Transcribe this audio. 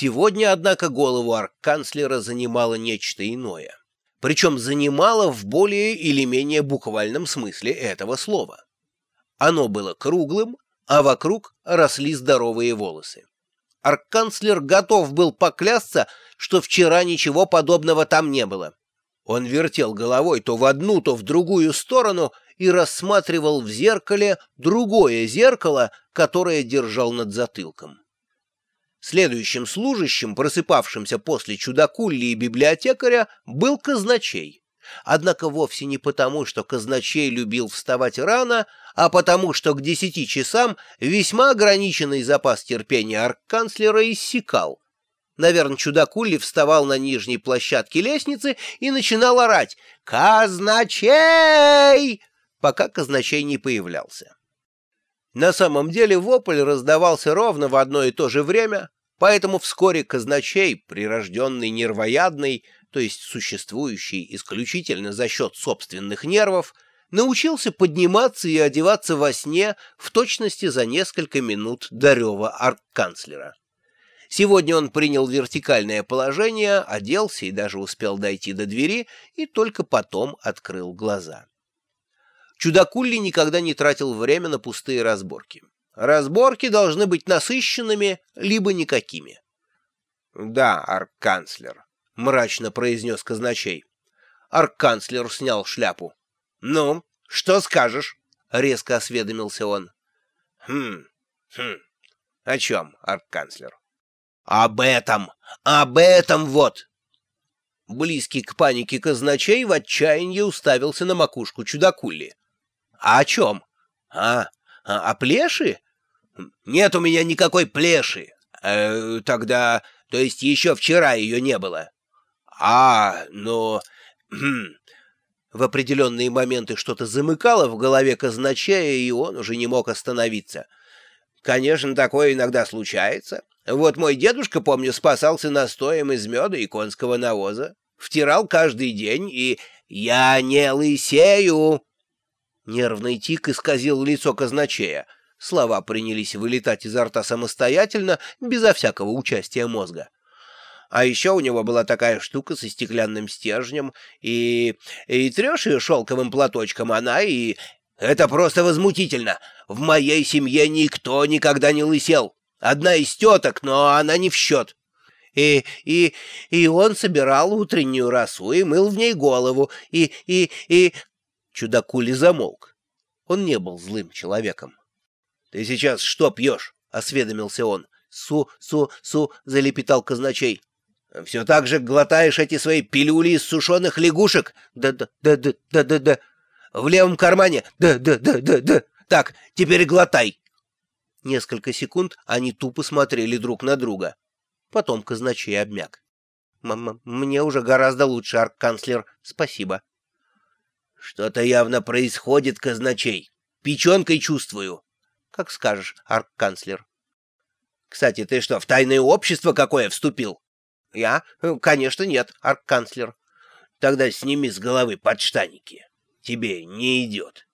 Сегодня, однако, голову арканцлера занимало нечто иное. Причем занимало в более или менее буквальном смысле этого слова. Оно было круглым, а вокруг росли здоровые волосы. Арканцлер готов был поклясться, что вчера ничего подобного там не было. Он вертел головой то в одну, то в другую сторону и рассматривал в зеркале другое зеркало, которое держал над затылком. Следующим служащим, просыпавшимся после чудакулли и библиотекаря, был казначей. Однако вовсе не потому, что казначей любил вставать рано, а потому, что к десяти часам весьма ограниченный запас терпения арканцлера иссякал. Наверное, чудакулли вставал на нижней площадке лестницы и начинал орать «Казначей!», пока казначей не появлялся. На самом деле вопль раздавался ровно в одно и то же время, поэтому вскоре казначей, прирожденный нервоядный, то есть существующий исключительно за счет собственных нервов, научился подниматься и одеваться во сне в точности за несколько минут до рева арканцлера. Сегодня он принял вертикальное положение, оделся и даже успел дойти до двери, и только потом открыл глаза. Чудакулли никогда не тратил время на пустые разборки. Разборки должны быть насыщенными, либо никакими. — Да, арканцлер, — мрачно произнес казначей. Арканцлер снял шляпу. — Ну, что скажешь? — резко осведомился он. — Хм, хм, о чем, арканцлер? — Об этом, об этом вот! Близкий к панике казначей в отчаянии уставился на макушку чудакулли. А о чем? А, а, о плеши? Нет у меня никакой плеши. Э, тогда, то есть еще вчера ее не было. А, ну... Хм. В определенные моменты что-то замыкало в голове казначея, и он уже не мог остановиться. Конечно, такое иногда случается. Вот мой дедушка, помню, спасался настоем из меда и конского навоза. Втирал каждый день, и «Я не лысею!» Нервный тик исказил лицо казначея. Слова принялись вылетать изо рта самостоятельно, безо всякого участия мозга. А еще у него была такая штука со стеклянным стержнем, и... и трешь ее шелковым платочком она, и... Это просто возмутительно. В моей семье никто никогда не лысел. Одна из теток, но она не в счет. И, и, и он собирал утреннюю росу и мыл в ней голову, и, и, и Чудакули замолк. Он не был злым человеком. — Ты сейчас что пьешь? — осведомился он. — Су-су-су, — залепетал казначей. — Все так же глотаешь эти свои пилюли из сушеных лягушек? Да-да-да-да-да-да. В левом кармане? Да-да-да-да-да. Так, теперь глотай. Несколько секунд они тупо смотрели друг на друга. Потом казначей обмяк. — Мне уже гораздо лучше, арк-канцлер. Спасибо. Что-то явно происходит, казначей. Печенкой чувствую. Как скажешь, арк-канцлер. Кстати, ты что, в тайное общество какое вступил? Я? Конечно, нет, арк-канцлер. Тогда сними с головы подштаники. Тебе не идет.